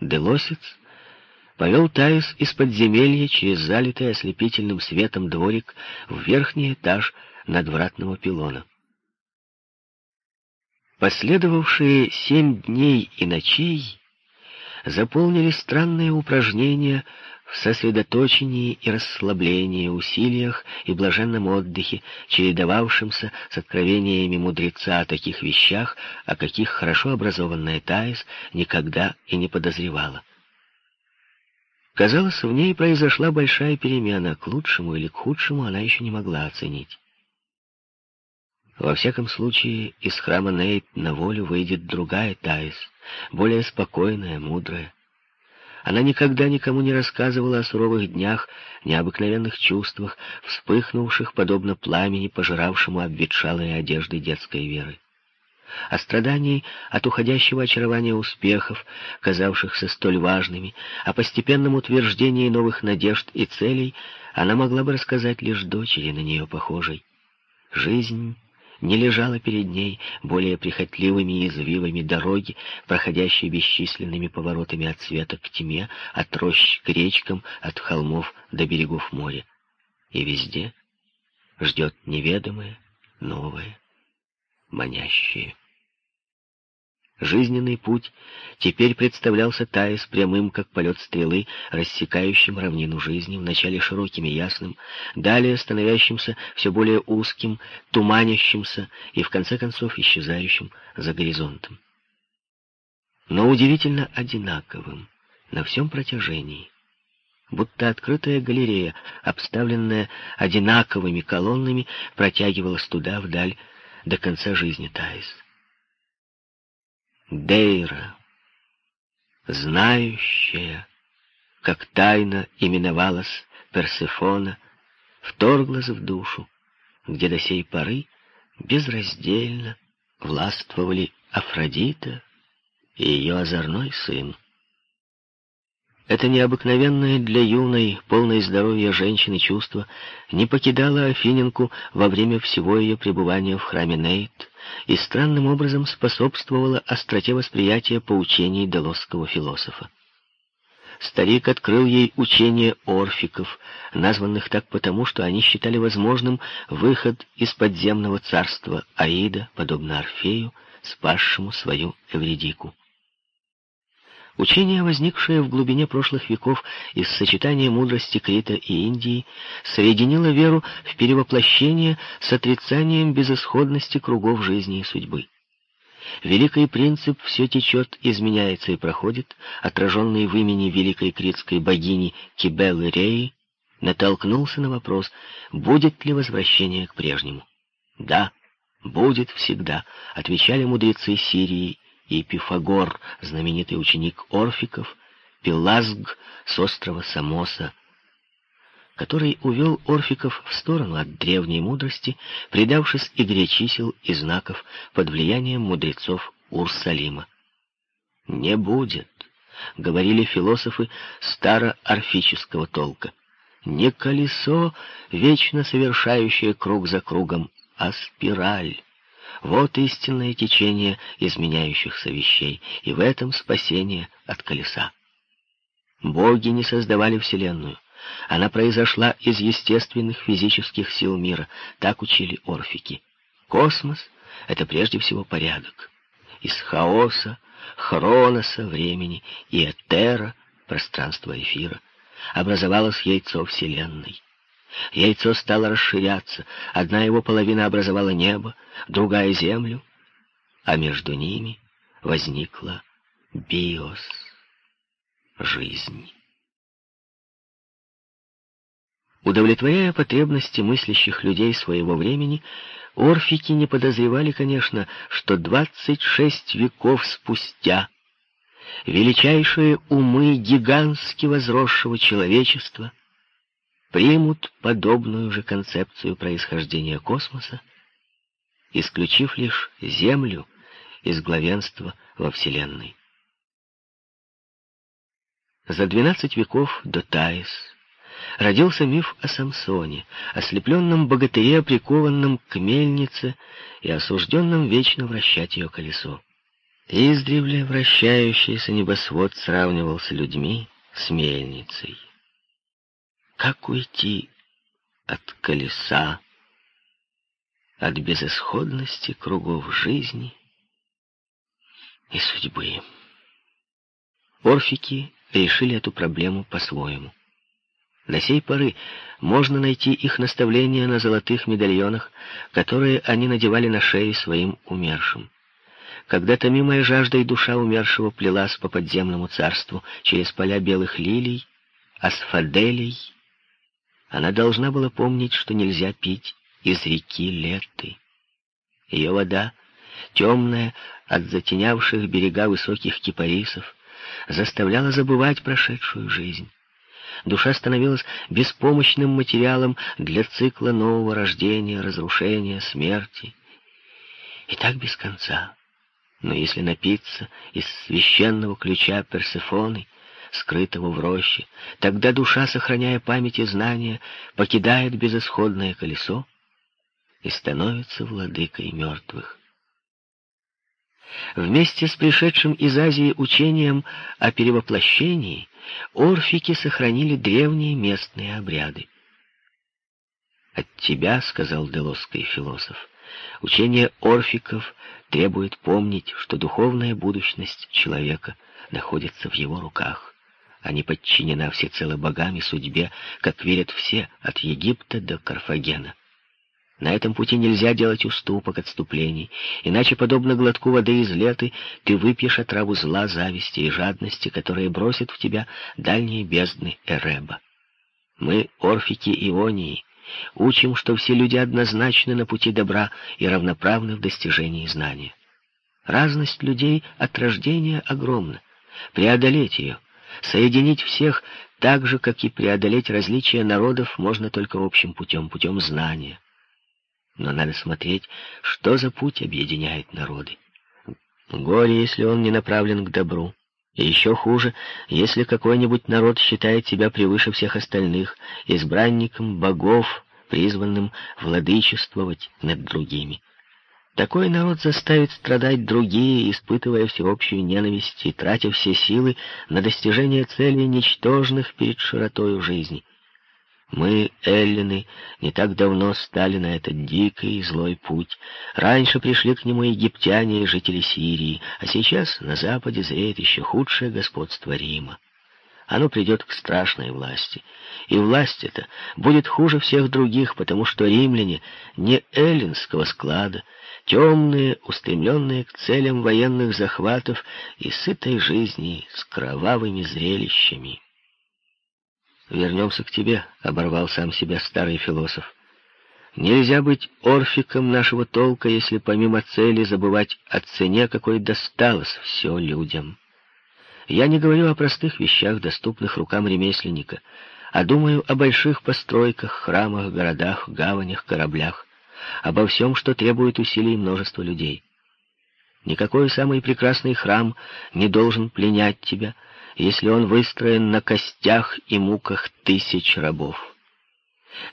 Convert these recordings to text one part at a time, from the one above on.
Делосец повел Таис из подземелья через залитый ослепительным светом дворик в верхний этаж надвратного пилона. Последовавшие семь дней и ночей заполнили странные упражнения в сосредоточении и расслаблении, усилиях и блаженном отдыхе, чередовавшимся с откровениями мудреца о таких вещах, о каких хорошо образованная Таис никогда и не подозревала. Казалось, в ней произошла большая перемена, к лучшему или к худшему она еще не могла оценить. Во всяком случае, из храма Нейт на волю выйдет другая Таис, более спокойная, мудрая. Она никогда никому не рассказывала о суровых днях, необыкновенных чувствах, вспыхнувших, подобно пламени, пожиравшему обветшалые одежды детской веры. О страдании от уходящего очарования успехов, казавшихся столь важными, о постепенном утверждении новых надежд и целей она могла бы рассказать лишь дочери на нее похожей. Жизнь не лежала перед ней более прихотливыми извивами дороги, проходящей бесчисленными поворотами от света к тьме, от рощ к речкам, от холмов до берегов моря. И везде ждет неведомое, новое, манящее. Жизненный путь теперь представлялся Таис прямым, как полет стрелы, рассекающим равнину жизни, вначале широким и ясным, далее становящимся все более узким, туманящимся и, в конце концов, исчезающим за горизонтом. Но удивительно одинаковым на всем протяжении, будто открытая галерея, обставленная одинаковыми колоннами, протягивалась туда, вдаль, до конца жизни Таис. Дейра, знающая, как тайно именовалась Персефона, вторглась в душу, где до сей поры безраздельно властвовали Афродита и ее озорной сын. Это необыкновенное для юной, полной здоровья женщины чувство не покидало Афиненку во время всего ее пребывания в храме Нейт и странным образом способствовало остроте восприятия поучений делосского философа. Старик открыл ей учение орфиков, названных так потому, что они считали возможным выход из подземного царства Аида, подобно Орфею, спасшему свою Эвредику. Учение, возникшее в глубине прошлых веков из сочетания мудрости Крита и Индии, соединило веру в перевоплощение с отрицанием безысходности кругов жизни и судьбы. Великий принцип «все течет, изменяется и проходит», отраженный в имени великой критской богини Кибелы Реи, натолкнулся на вопрос, будет ли возвращение к прежнему. «Да, будет всегда», — отвечали мудрецы Сирии и Пифагор, знаменитый ученик Орфиков, Пелазг с острова Самоса, который увел Орфиков в сторону от древней мудрости, предавшись игре чисел и знаков под влиянием мудрецов Урсалима. «Не будет», — говорили философы староорфического толка, «не колесо, вечно совершающее круг за кругом, а спираль». Вот истинное течение изменяющихся вещей, и в этом спасение от колеса. Боги не создавали Вселенную. Она произошла из естественных физических сил мира, так учили орфики. Космос — это прежде всего порядок. Из хаоса, хроноса времени и этера, пространства эфира, образовалось яйцо Вселенной. Яйцо стало расширяться. Одна его половина образовала небо, другая — землю, а между ними возникла биос — жизнь. Удовлетворяя потребности мыслящих людей своего времени, орфики не подозревали, конечно, что 26 веков спустя величайшие умы гигантски возросшего человечества — примут подобную же концепцию происхождения космоса, исключив лишь Землю из главенства во Вселенной. За двенадцать веков до Таис родился миф о Самсоне, ослепленном богатыре, прикованном к мельнице и осужденном вечно вращать ее колесо. Издревле вращающийся небосвод сравнивался людьми с мельницей. Как уйти от колеса, от безысходности кругов жизни и судьбы? Орфики решили эту проблему по-своему. До сей поры можно найти их наставления на золотых медальонах, которые они надевали на шеи своим умершим. Когда томимая жаждой душа умершего плелась по подземному царству через поля белых лилий, асфаделей, она должна была помнить, что нельзя пить из реки Леты. Ее вода, темная от затенявших берега высоких кипарисов, заставляла забывать прошедшую жизнь. Душа становилась беспомощным материалом для цикла нового рождения, разрушения, смерти. И так без конца. Но если напиться из священного ключа Персефоны, скрытого в роще, тогда душа, сохраняя память и знания, покидает безысходное колесо и становится владыкой мертвых. Вместе с пришедшим из Азии учением о перевоплощении орфики сохранили древние местные обряды. «От тебя, — сказал делосский философ, — учение орфиков требует помнить, что духовная будущность человека находится в его руках, а не подчинена всецело богам и судьбе, как верят все, от Египта до Карфагена. На этом пути нельзя делать уступок, отступлений, иначе, подобно глотку воды из леты, ты выпьешь отраву зла, зависти и жадности, которые бросят в тебя дальние бездны Эреба. Мы, орфики Ионии, учим, что все люди однозначны на пути добра и равноправны в достижении знания. Разность людей от рождения огромна. Преодолеть ее, соединить всех так же, как и преодолеть различия народов, можно только общим путем, путем знания. Но надо смотреть, что за путь объединяет народы. Горе, если он не направлен к добру. И еще хуже, если какой-нибудь народ считает себя превыше всех остальных, избранником богов, призванным владычествовать над другими. Такой народ заставит страдать другие, испытывая всеобщую ненависть и тратя все силы на достижение целей ничтожных перед широтою жизни. Мы, эллины, не так давно стали на этот дикий и злой путь. Раньше пришли к нему египтяне и жители Сирии, а сейчас на западе зреет еще худшее господство Рима. Оно придет к страшной власти. И власть эта будет хуже всех других, потому что римляне не эллинского склада, темные, устремленные к целям военных захватов и сытой жизни с кровавыми зрелищами. «Вернемся к тебе», — оборвал сам себя старый философ. «Нельзя быть орфиком нашего толка, если помимо цели забывать о цене, какой досталось все людям. Я не говорю о простых вещах, доступных рукам ремесленника, а думаю о больших постройках, храмах, городах, гаванях, кораблях, обо всем, что требует усилий множества людей. Никакой самый прекрасный храм не должен пленять тебя — если он выстроен на костях и муках тысяч рабов.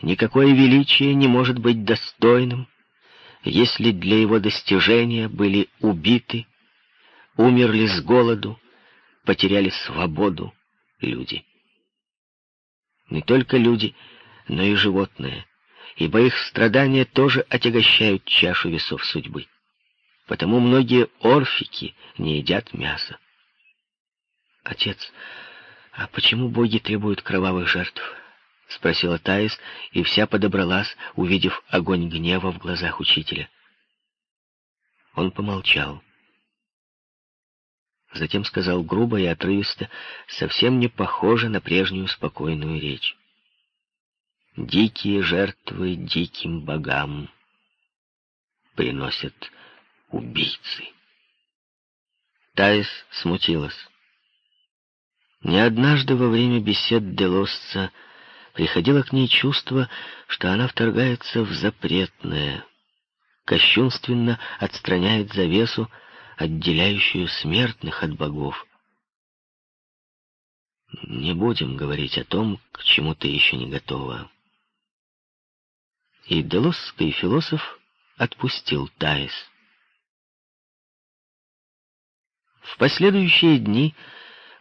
Никакое величие не может быть достойным, если для его достижения были убиты, умерли с голоду, потеряли свободу люди. Не только люди, но и животные, ибо их страдания тоже отягощают чашу весов судьбы. Потому многие орфики не едят мясо. «Отец, а почему боги требуют кровавых жертв?» — спросила Таис, и вся подобралась, увидев огонь гнева в глазах учителя. Он помолчал. Затем сказал грубо и отрывисто, совсем не похоже на прежнюю спокойную речь. «Дикие жертвы диким богам приносят убийцы». Таис смутилась. Не однажды во время бесед Делосца приходило к ней чувство, что она вторгается в запретное, кощунственно отстраняет завесу, отделяющую смертных от богов. Не будем говорить о том, к чему ты еще не готова. И делосский философ отпустил Таис. В последующие дни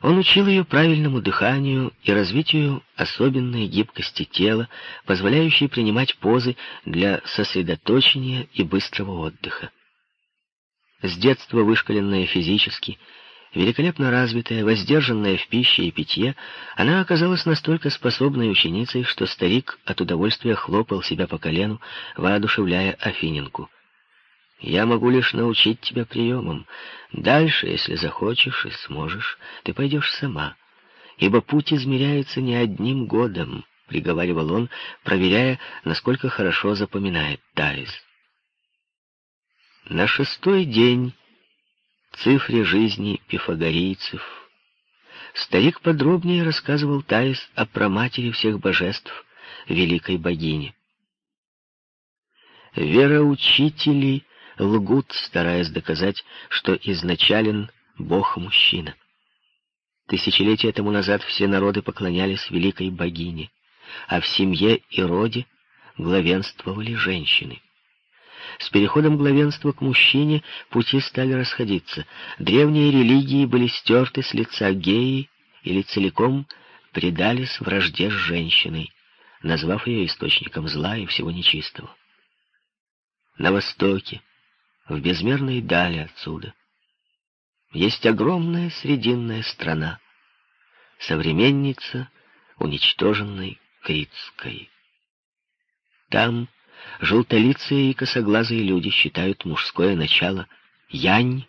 он учил ее правильному дыханию и развитию особенной гибкости тела, позволяющей принимать позы для сосредоточения и быстрого отдыха. С детства вышкаленная физически, великолепно развитая, воздержанная в пище и питье, она оказалась настолько способной ученицей, что старик от удовольствия хлопал себя по колену, воодушевляя Афиненку. Я могу лишь научить тебя приемам. Дальше, если захочешь и сможешь, ты пойдешь сама. Ибо путь измеряется не одним годом, — приговаривал он, проверяя, насколько хорошо запоминает Таис. На шестой день цифре жизни пифагорийцев старик подробнее рассказывал Таис о праматери всех божеств, великой богине. Вероучители лгут, стараясь доказать, что изначален Бог-мужчина. Тысячелетия тому назад все народы поклонялись великой богине, а в семье и роде главенствовали женщины. С переходом главенства к мужчине пути стали расходиться. Древние религии были стерты с лица геи или целиком предались вражде с женщиной, назвав ее источником зла и всего нечистого. На востоке, в безмерной дали отсюда. Есть огромная срединная страна, современница уничтоженной Критской. Там желтолицые и косоглазые люди считают мужское начало янь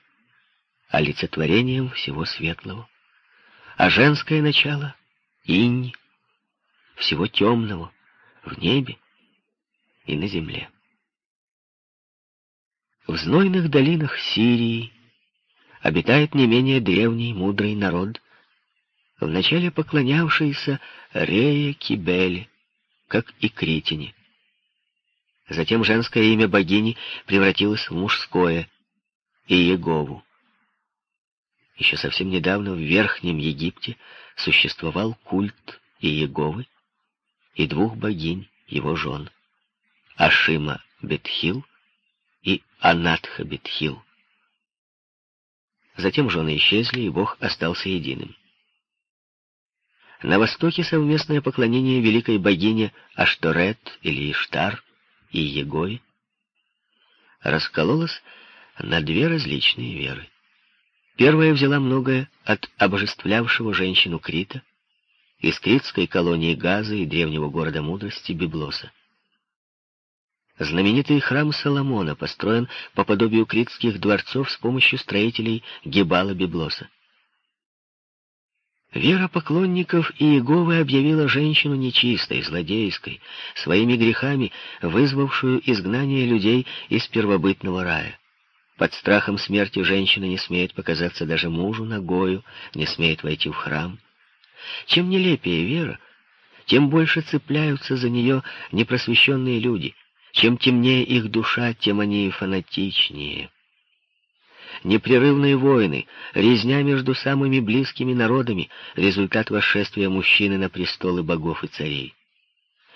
олицетворением всего светлого, а женское начало — инь, всего темного в небе и на земле. В знойных долинах Сирии обитает не менее древний мудрый народ, вначале поклонявшийся Рея Кибеле, как и Критине. Затем женское имя богини превратилось в мужское — Иегову. Еще совсем недавно в Верхнем Египте существовал культ Иеговы и двух богинь, его жен — Ашима Бетхил — и Анатхабитхил. Затем жены исчезли, и Бог остался единым. На востоке совместное поклонение великой богине Ашторет или Иштар и Егой раскололось на две различные веры. Первая взяла многое от обожествлявшего женщину Крита, из критской колонии Газа и древнего города мудрости Библоса. Знаменитый храм Соломона построен по подобию критских дворцов с помощью строителей Гебала Библоса. Вера поклонников Иеговы объявила женщину нечистой, злодейской, своими грехами вызвавшую изгнание людей из первобытного рая. Под страхом смерти женщина не смеет показаться даже мужу ногою, не смеет войти в храм. Чем нелепее вера, тем больше цепляются за нее непросвещенные люди — чем темнее их душа, тем они фанатичнее. Непрерывные войны, резня между самыми близкими народами — результат восшествия мужчины на престолы богов и царей.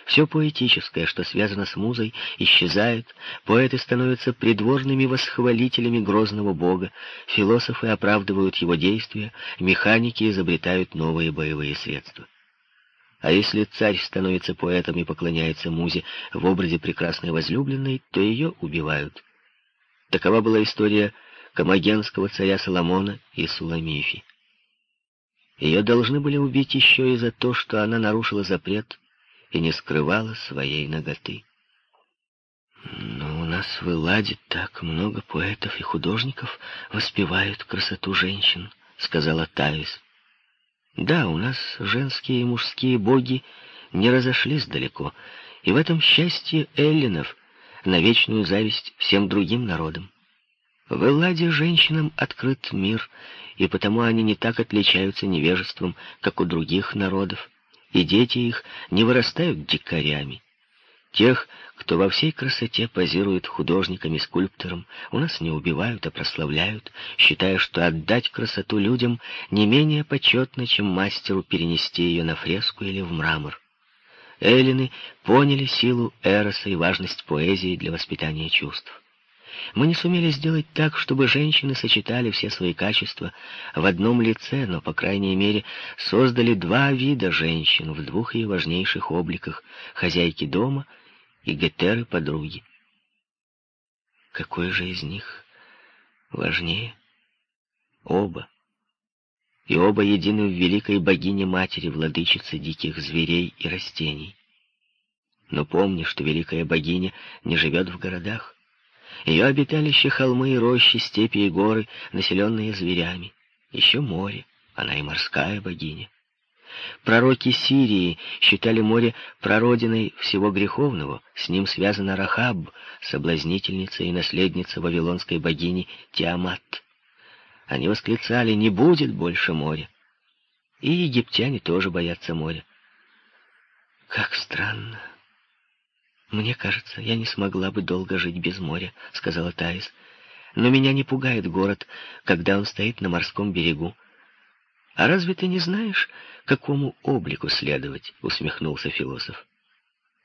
Все поэтическое, что связано с музой, исчезает, поэты становятся придворными восхвалителями грозного бога, философы оправдывают его действия, механики изобретают новые боевые средства. А если царь становится поэтом и поклоняется музе в образе прекрасной возлюбленной, то ее убивают. Такова была история комагенского царя Соломона и Суламифи. Ее должны были убить еще и за то, что она нарушила запрет и не скрывала своей ноготы. Но у нас в Элладе так много поэтов и художников воспевают красоту женщин, сказала Таис. Да, у нас женские и мужские боги не разошлись далеко, и в этом счастье эллинов на вечную зависть всем другим народам. В Элладе женщинам открыт мир, и потому они не так отличаются невежеством, как у других народов, и дети их не вырастают дикарями. Тех, кто во всей красоте позирует художникам и скульпторам, у нас не убивают, а прославляют, считая, что отдать красоту людям не менее почетно, чем мастеру перенести ее на фреску или в мрамор. Эллины поняли силу Эроса и важность поэзии для воспитания чувств. Мы не сумели сделать так, чтобы женщины сочетали все свои качества в одном лице, но, по крайней мере, создали два вида женщин в двух ее важнейших обликах — хозяйки дома и гетеры-подруги. Какой же из них важнее? Оба. И оба едины в великой богине-матери, владычице диких зверей и растений. Но помни, что великая богиня не живет в городах. Ее обиталище — холмы и рощи, степи и горы, населенные зверями. Еще море, она и морская богиня. Пророки Сирии считали море прародиной всего греховного, с ним связана Рахаб, соблазнительница и наследница вавилонской богини Тиамат. Они восклицали «Не будет больше моря!» И египтяне тоже боятся моря. Как странно. «Мне кажется, я не смогла бы долго жить без моря», — сказала Таис. «Но меня не пугает город, когда он стоит на морском берегу. А разве ты не знаешь, какому облику следовать?» — усмехнулся философ.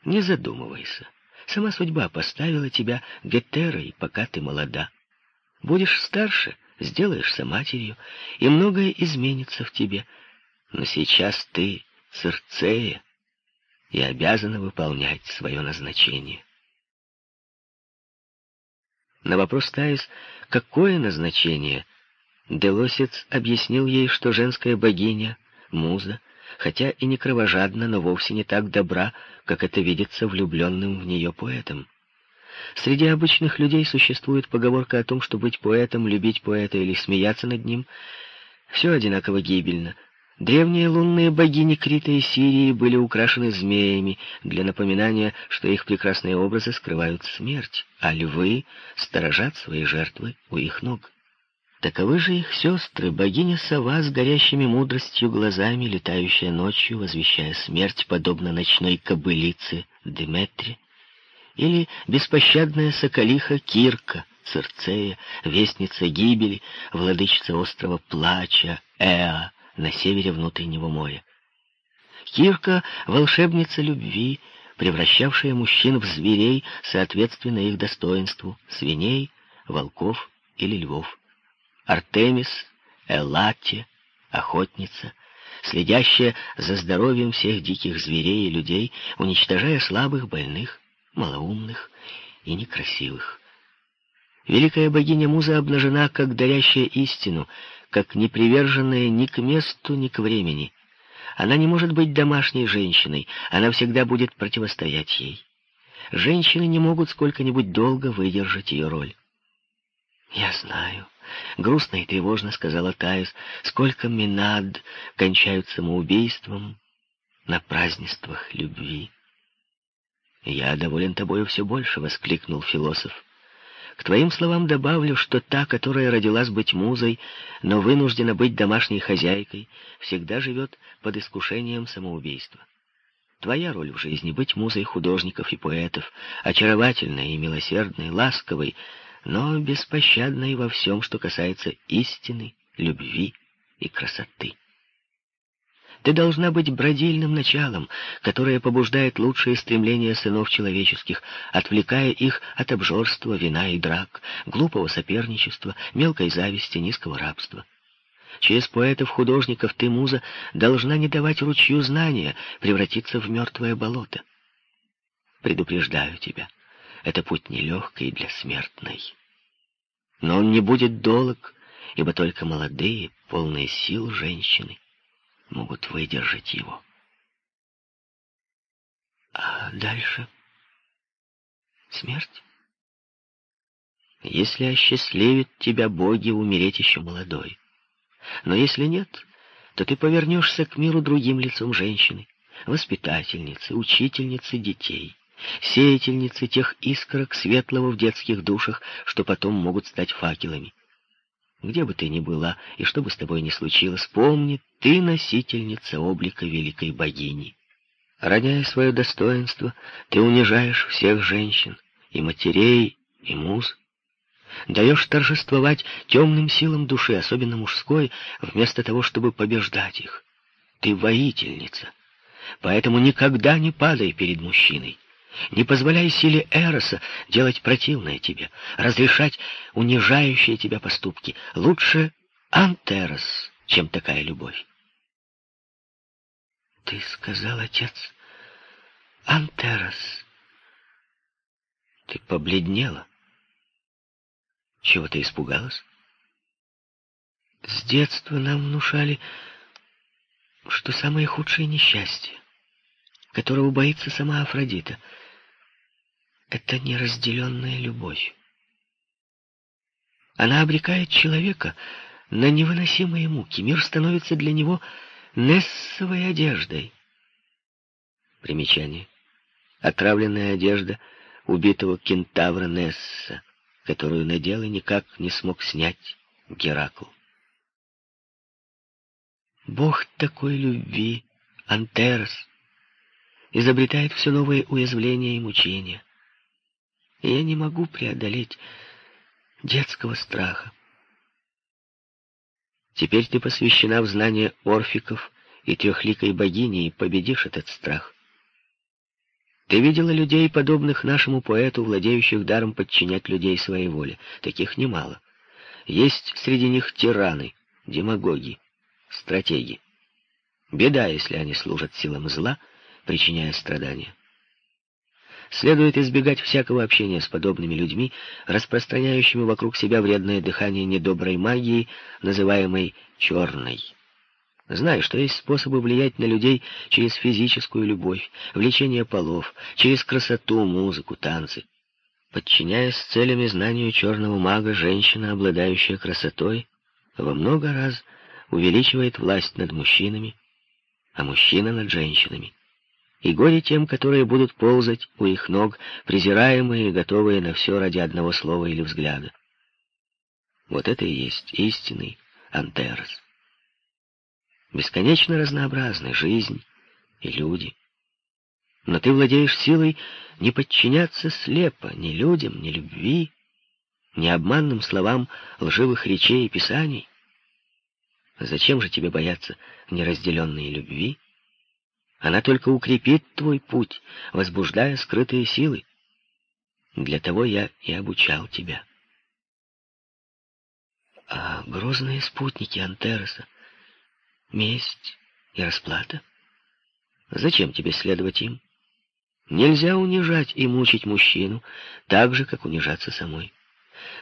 «Не задумывайся. Сама судьба поставила тебя гетерой, пока ты молода. Будешь старше, сделаешься матерью, и многое изменится в тебе. Но сейчас ты Цирцея, и обязана выполнять свое назначение. На вопрос Таис, какое назначение, Делосец объяснил ей, что женская богиня, муза, хотя и не кровожадна, но вовсе не так добра, как это видится влюбленным в нее поэтом. Среди обычных людей существует поговорка о том, что быть поэтом, любить поэта или смеяться над ним — все одинаково гибельно — Древние лунные богини Крита и Сирии были украшены змеями для напоминания, что их прекрасные образы скрывают смерть, а львы сторожат свои жертвы у их ног. Таковы же их сестры, богиня Сова с горящими мудростью глазами, летающая ночью, возвещая смерть, подобно ночной кобылице Деметре, или беспощадная соколиха Кирка, Цирцея, вестница гибели, владычица острова Плача, Эа, на севере внутреннего моря. Кирка — волшебница любви, превращавшая мужчин в зверей, соответственно их достоинству, свиней, волков или львов. Артемис, Элате, охотница, следящая за здоровьем всех диких зверей и людей, уничтожая слабых, больных, малоумных и некрасивых. Великая богиня Муза обнажена, как дарящая истину, как неприверженная ни к месту, ни к времени. Она не может быть домашней женщиной, она всегда будет противостоять ей. Женщины не могут сколько-нибудь долго выдержать ее роль. «Я знаю», — грустно и тревожно сказала Таис, «сколько минад кончают самоубийством на празднествах любви». «Я доволен тобою все больше», — воскликнул философ. К твоим словам добавлю, что та, которая родилась быть музой, но вынуждена быть домашней хозяйкой, всегда живет под искушением самоубийства. Твоя роль в жизни — быть музой художников и поэтов, очаровательной и милосердной, ласковой, но беспощадной во всем, что касается истины, любви и красоты. Ты должна быть бродильным началом, которое побуждает лучшие стремления сынов человеческих, отвлекая их от обжорства, вина и драк, глупого соперничества, мелкой зависти, низкого рабства. Через поэтов-художников ты, муза, должна не давать ручью знания превратиться в мертвое болото. Предупреждаю тебя, это путь нелегкий для смертной. Но он не будет долг, ибо только молодые, полные сил женщины могут выдержать его. А дальше? Смерть? Если осчастливит тебя боги умереть еще молодой. Но если нет, то ты повернешься к миру другим лицом женщины, воспитательницы, учительницы детей, сеятельницы тех искорок светлого в детских душах, что потом могут стать факелами. Где бы ты ни была, и что бы с тобой ни случилось, помни, ты носительница облика великой богини. Роняя свое достоинство, ты унижаешь всех женщин, и матерей, и муз. Даешь торжествовать темным силам души, особенно мужской, вместо того, чтобы побеждать их. Ты воительница, поэтому никогда не падай перед мужчиной. Не позволяй силе Эроса делать противное тебе, разрешать унижающие тебя поступки. Лучше Антерос, чем такая любовь. Ты сказал, отец, Антерос. Ты побледнела. Чего ты испугалась? С детства нам внушали, что самое худшее несчастье, которого боится сама Афродита, это неразделенная любовь. Она обрекает человека на невыносимые муки. Мир становится для него нессовой одеждой. Примечание. Отравленная одежда убитого кентавра Несса, которую надел и никак не смог снять Геракл. Бог такой любви, Антерос, изобретает все новые уязвления и мучения. И я не могу преодолеть детского страха. Теперь ты посвящена в знание орфиков и трехликой богини и победишь этот страх. Ты видела людей, подобных нашему поэту, владеющих даром подчинять людей своей воле. Таких немало. Есть среди них тираны, демагоги, стратеги. Беда, если они служат силам зла, причиняя страдания. Следует избегать всякого общения с подобными людьми, распространяющими вокруг себя вредное дыхание недоброй магии, называемой «черной». Знай, что есть способы влиять на людей через физическую любовь, влечение полов, через красоту, музыку, танцы. Подчиняясь целями знанию черного мага, женщина, обладающая красотой, во много раз увеличивает власть над мужчинами, а мужчина над женщинами. И горе тем, которые будут ползать у их ног, презираемые и готовые на все ради одного слова или взгляда. Вот это и есть истинный Антерос. Бесконечно разнообразны жизнь и люди. Но ты владеешь силой не подчиняться слепо ни людям, ни любви, ни обманным словам лживых речей и писаний. Зачем же тебе бояться неразделенной любви? Она только укрепит твой путь, возбуждая скрытые силы. Для того я и обучал тебя. А грозные спутники Антероса, месть и расплата? Зачем тебе следовать им? Нельзя унижать и мучить мужчину так же, как унижаться самой.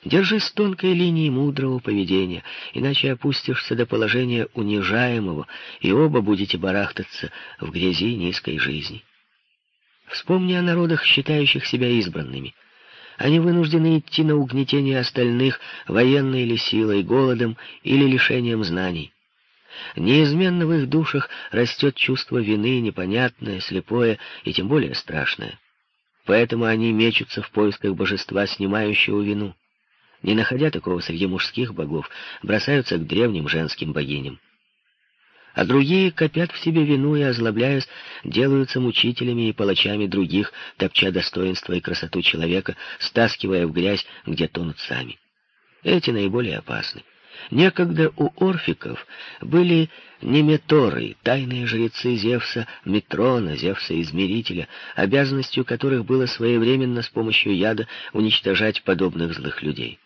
Держись тонкой линии мудрого поведения, иначе опустишься до положения унижаемого, и оба будете барахтаться в грязи низкой жизни. Вспомни о народах, считающих себя избранными. Они вынуждены идти на угнетение остальных военной или силой, голодом или лишением знаний. Неизменно в их душах растет чувство вины, непонятное, слепое и тем более страшное. Поэтому они мечутся в поисках божества, снимающего вину не находя такого среди мужских богов, бросаются к древним женским богиням. А другие копят в себе вину и, озлобляясь, делаются мучителями и палачами других, топча достоинство и красоту человека, стаскивая в грязь, где тонут сами. Эти наиболее опасны. Некогда у орфиков были неметоры, тайные жрецы Зевса, Метрона, Зевса-измерителя, обязанностью которых было своевременно с помощью яда уничтожать подобных злых людей.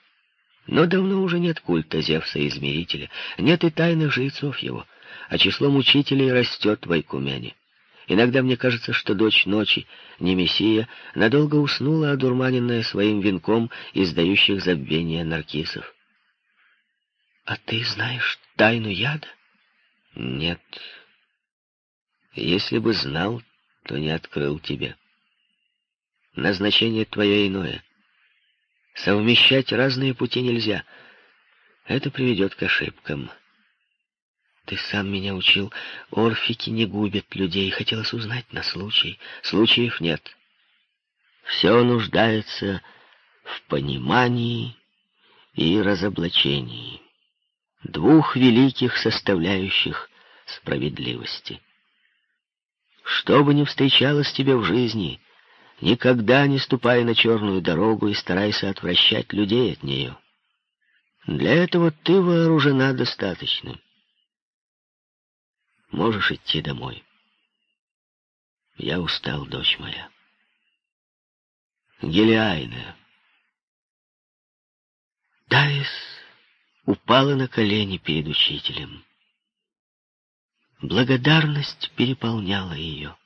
Но давно уже нет культа Зевса-измерителя, нет и тайных жрецов его, а число мучителей растет в Айкумене. Иногда мне кажется, что дочь ночи, Немесия, надолго уснула, одурманенная своим венком издающих забвения наркисов. «А ты знаешь тайну яда?» «Нет. Если бы знал, то не открыл тебе. Назначение твое иное. Совмещать разные пути нельзя. Это приведет к ошибкам. Ты сам меня учил, орфики не губят людей. Хотелось узнать на случай. Случаев нет. Все нуждается в понимании и разоблачении. Двух великих составляющих справедливости. Что бы ни встречалось тебе в жизни — Никогда не ступай на черную дорогу и старайся отвращать людей от нее. Для этого ты вооружена достаточно. Можешь идти домой. Я устал, дочь моя. Гелиайна. Таис упала на колени перед учителем. Благодарность переполняла ее,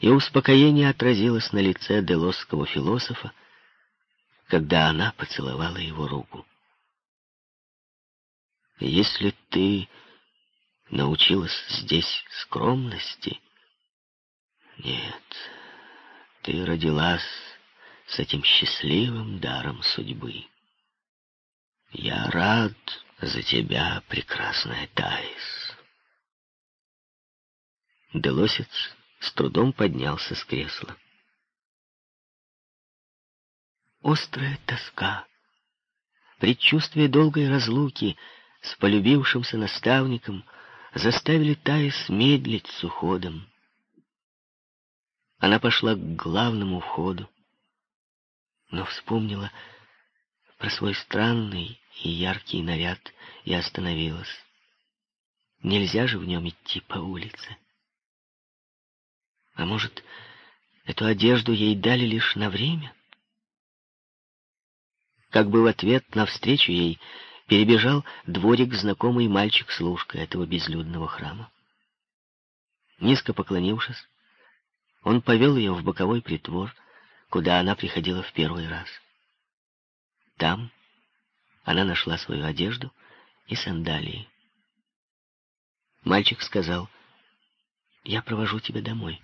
и успокоение отразилось на лице делосского философа, когда она поцеловала его руку. «Если ты научилась здесь скромности...» «Нет, ты родилась с этим счастливым даром судьбы. Я рад за тебя, прекрасная Таис». Делосец с трудом поднялся с кресла. Острая тоска, предчувствие долгой разлуки с полюбившимся наставником заставили Таис медлить с уходом. Она пошла к главному входу, но вспомнила про свой странный и яркий наряд и остановилась. Нельзя же в нем идти по улице. А может, эту одежду ей дали лишь на время? Как бы в ответ на встречу ей перебежал дворик знакомый мальчик-служка этого безлюдного храма. Низко поклонившись, он повел ее в боковой притвор, куда она приходила в первый раз. Там она нашла свою одежду и сандалии. Мальчик сказал, «Я провожу тебя домой».